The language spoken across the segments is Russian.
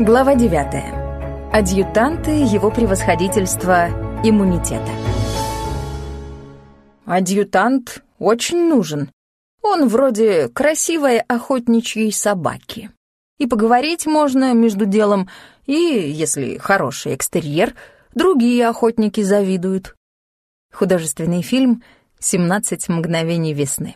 Глава 9. Адъютанты его превосходительства иммунитета. Адъютант очень нужен. Он вроде красивой охотничьей собаки. И поговорить можно между делом, и, если хороший экстерьер, другие охотники завидуют. Художественный фильм «17 мгновений весны».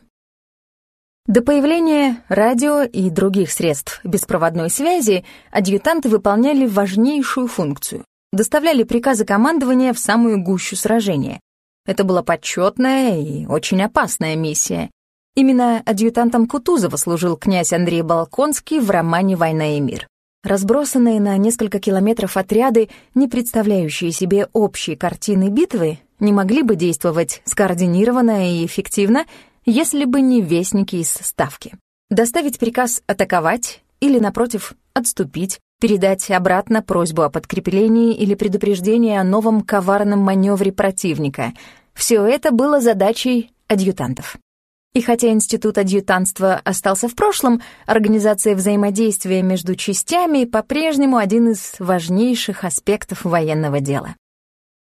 До появления радио и других средств беспроводной связи адъютанты выполняли важнейшую функцию — доставляли приказы командования в самую гущу сражения. Это была почетная и очень опасная миссия. Именно адъютантом Кутузова служил князь Андрей Балконский в романе «Война и мир». Разбросанные на несколько километров отряды, не представляющие себе общей картины битвы, не могли бы действовать скоординированно и эффективно, если бы не вестники из ставки. Доставить приказ атаковать или, напротив, отступить, передать обратно просьбу о подкреплении или предупреждении о новом коварном маневре противника. Все это было задачей адъютантов. И хотя институт адъютантства остался в прошлом, организация взаимодействия между частями по-прежнему один из важнейших аспектов военного дела.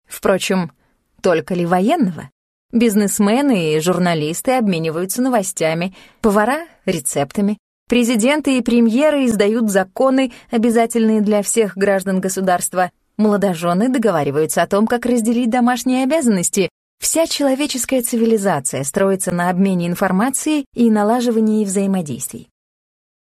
Впрочем, только ли военного? Бизнесмены и журналисты обмениваются новостями, повара — рецептами. Президенты и премьеры издают законы, обязательные для всех граждан государства. Молодожены договариваются о том, как разделить домашние обязанности. Вся человеческая цивилизация строится на обмене информацией и налаживании взаимодействий.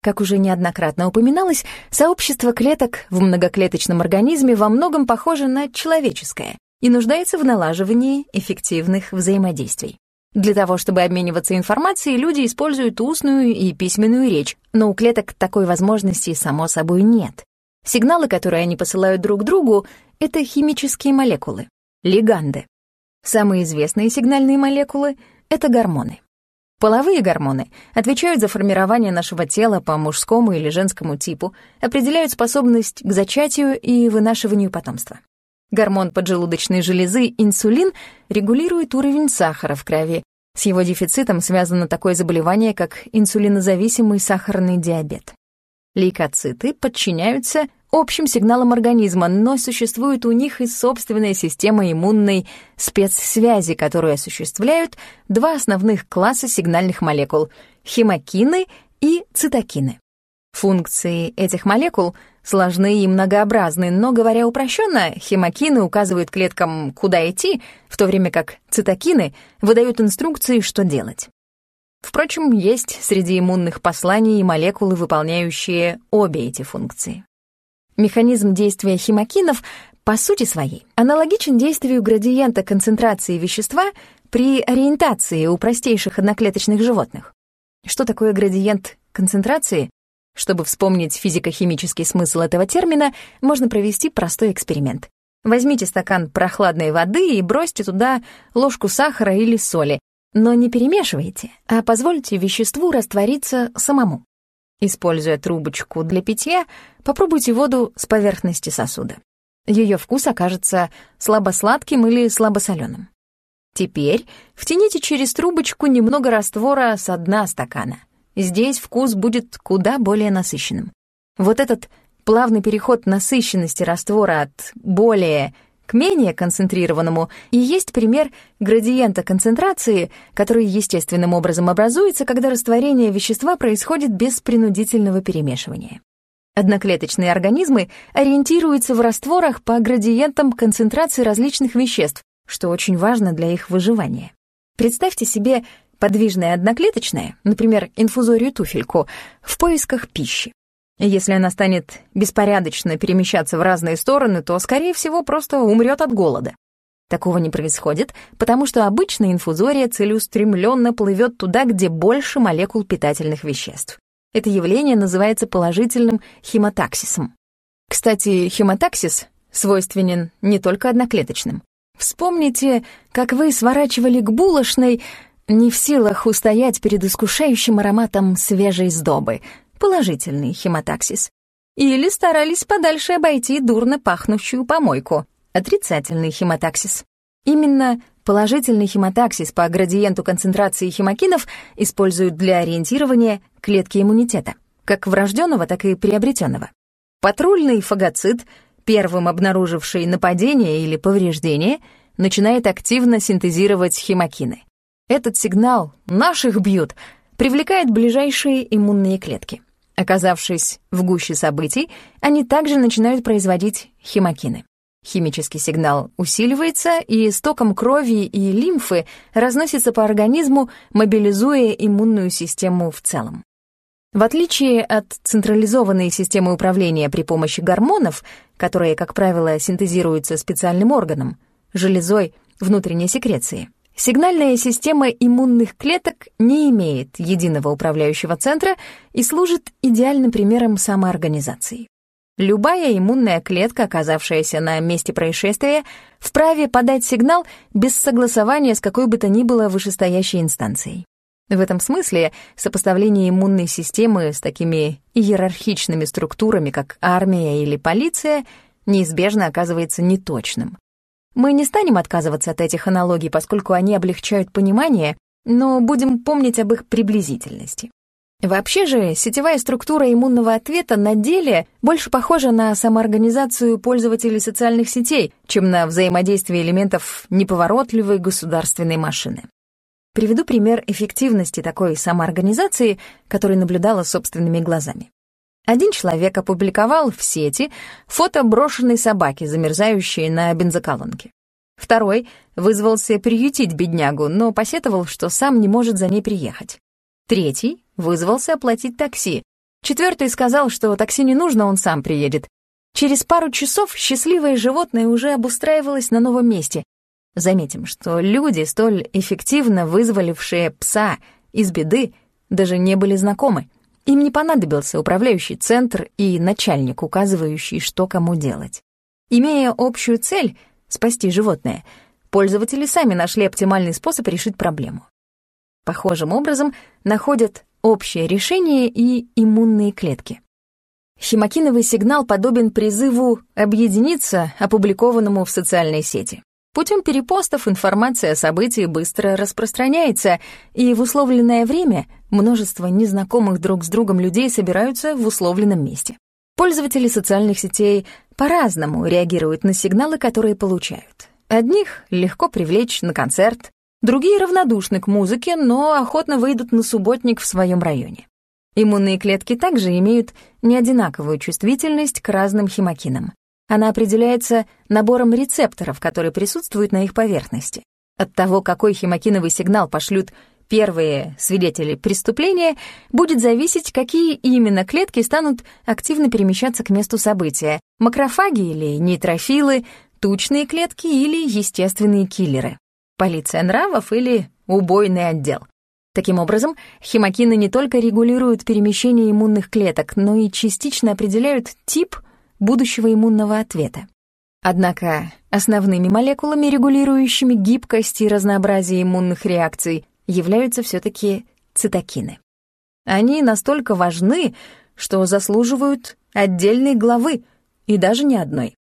Как уже неоднократно упоминалось, сообщество клеток в многоклеточном организме во многом похоже на человеческое и нуждается в налаживании эффективных взаимодействий. Для того, чтобы обмениваться информацией, люди используют устную и письменную речь, но у клеток такой возможности, само собой, нет. Сигналы, которые они посылают друг другу, — это химические молекулы, лиганды. Самые известные сигнальные молекулы — это гормоны. Половые гормоны отвечают за формирование нашего тела по мужскому или женскому типу, определяют способность к зачатию и вынашиванию потомства. Гормон поджелудочной железы инсулин регулирует уровень сахара в крови. С его дефицитом связано такое заболевание, как инсулинозависимый сахарный диабет. Лейкоциты подчиняются общим сигналам организма, но существует у них и собственная система иммунной спецсвязи, которую осуществляют два основных класса сигнальных молекул — хемокины и цитокины. Функции этих молекул сложны и многообразны, но, говоря упрощенно, хемокины указывают клеткам, куда идти, в то время как цитокины выдают инструкции, что делать. Впрочем, есть среди иммунных посланий и молекулы, выполняющие обе эти функции. Механизм действия хемокинов по сути своей аналогичен действию градиента концентрации вещества при ориентации у простейших одноклеточных животных. Что такое градиент концентрации? Чтобы вспомнить физико-химический смысл этого термина, можно провести простой эксперимент. Возьмите стакан прохладной воды и бросьте туда ложку сахара или соли, но не перемешивайте, а позвольте веществу раствориться самому. Используя трубочку для питья, попробуйте воду с поверхности сосуда. Ее вкус окажется слабосладким или слабосоленым. Теперь втяните через трубочку немного раствора с дна стакана. Здесь вкус будет куда более насыщенным. Вот этот плавный переход насыщенности раствора от более к менее концентрированному и есть пример градиента концентрации, который естественным образом образуется, когда растворение вещества происходит без принудительного перемешивания. Одноклеточные организмы ориентируются в растворах по градиентам концентрации различных веществ, что очень важно для их выживания. Представьте себе подвижное одноклеточное, например, инфузорию туфельку, в поисках пищи. Если она станет беспорядочно перемещаться в разные стороны, то, скорее всего, просто умрет от голода. Такого не происходит, потому что обычно инфузория целеустремленно плывет туда, где больше молекул питательных веществ. Это явление называется положительным хемотаксисом. Кстати, хемотаксис свойственен не только одноклеточным. Вспомните, как вы сворачивали к булочной не в силах устоять перед искушающим ароматом свежей сдобы, положительный хемотаксис. Или старались подальше обойти дурно пахнущую помойку, отрицательный хемотаксис. Именно положительный хемотаксис по градиенту концентрации хемокинов используют для ориентирования клетки иммунитета, как врожденного, так и приобретенного. Патрульный фагоцит, первым обнаруживший нападение или повреждение, начинает активно синтезировать химокины. Этот сигнал «наших бьют» привлекает ближайшие иммунные клетки. Оказавшись в гуще событий, они также начинают производить химокины. Химический сигнал усиливается и с током крови и лимфы разносится по организму, мобилизуя иммунную систему в целом. В отличие от централизованной системы управления при помощи гормонов, которые, как правило, синтезируются специальным органом, железой внутренней секреции, сигнальная система иммунных клеток не имеет единого управляющего центра и служит идеальным примером самоорганизации. Любая иммунная клетка, оказавшаяся на месте происшествия, вправе подать сигнал без согласования с какой бы то ни было вышестоящей инстанцией. В этом смысле сопоставление иммунной системы с такими иерархичными структурами, как армия или полиция, неизбежно оказывается неточным. Мы не станем отказываться от этих аналогий, поскольку они облегчают понимание, но будем помнить об их приблизительности. Вообще же, сетевая структура иммунного ответа на деле больше похожа на самоорганизацию пользователей социальных сетей, чем на взаимодействие элементов неповоротливой государственной машины. Приведу пример эффективности такой самоорганизации, который наблюдала собственными глазами. Один человек опубликовал в сети фото брошенной собаки, замерзающей на бензоколонке. Второй вызвался приютить беднягу, но посетовал, что сам не может за ней приехать. Третий вызвался оплатить такси. Четвертый сказал, что такси не нужно, он сам приедет. Через пару часов счастливое животное уже обустраивалось на новом месте, Заметим, что люди, столь эффективно вызволившие пса из беды, даже не были знакомы. Им не понадобился управляющий центр и начальник, указывающий, что кому делать. Имея общую цель — спасти животное, пользователи сами нашли оптимальный способ решить проблему. Похожим образом находят общее решение и иммунные клетки. Химокиновый сигнал подобен призыву объединиться, опубликованному в социальной сети. Путем перепостов информация о событии быстро распространяется, и в условленное время множество незнакомых друг с другом людей собираются в условленном месте. Пользователи социальных сетей по-разному реагируют на сигналы, которые получают. Одних легко привлечь на концерт, другие равнодушны к музыке, но охотно выйдут на субботник в своем районе. Иммунные клетки также имеют неодинаковую чувствительность к разным химокинам. Она определяется набором рецепторов, которые присутствуют на их поверхности. От того, какой химокиновый сигнал пошлют первые свидетели преступления, будет зависеть, какие именно клетки станут активно перемещаться к месту события — макрофаги или нейтрофилы, тучные клетки или естественные киллеры, полиция нравов или убойный отдел. Таким образом, химокины не только регулируют перемещение иммунных клеток, но и частично определяют тип — будущего иммунного ответа. Однако основными молекулами, регулирующими гибкость и разнообразие иммунных реакций, являются все-таки цитокины. Они настолько важны, что заслуживают отдельной главы, и даже не одной.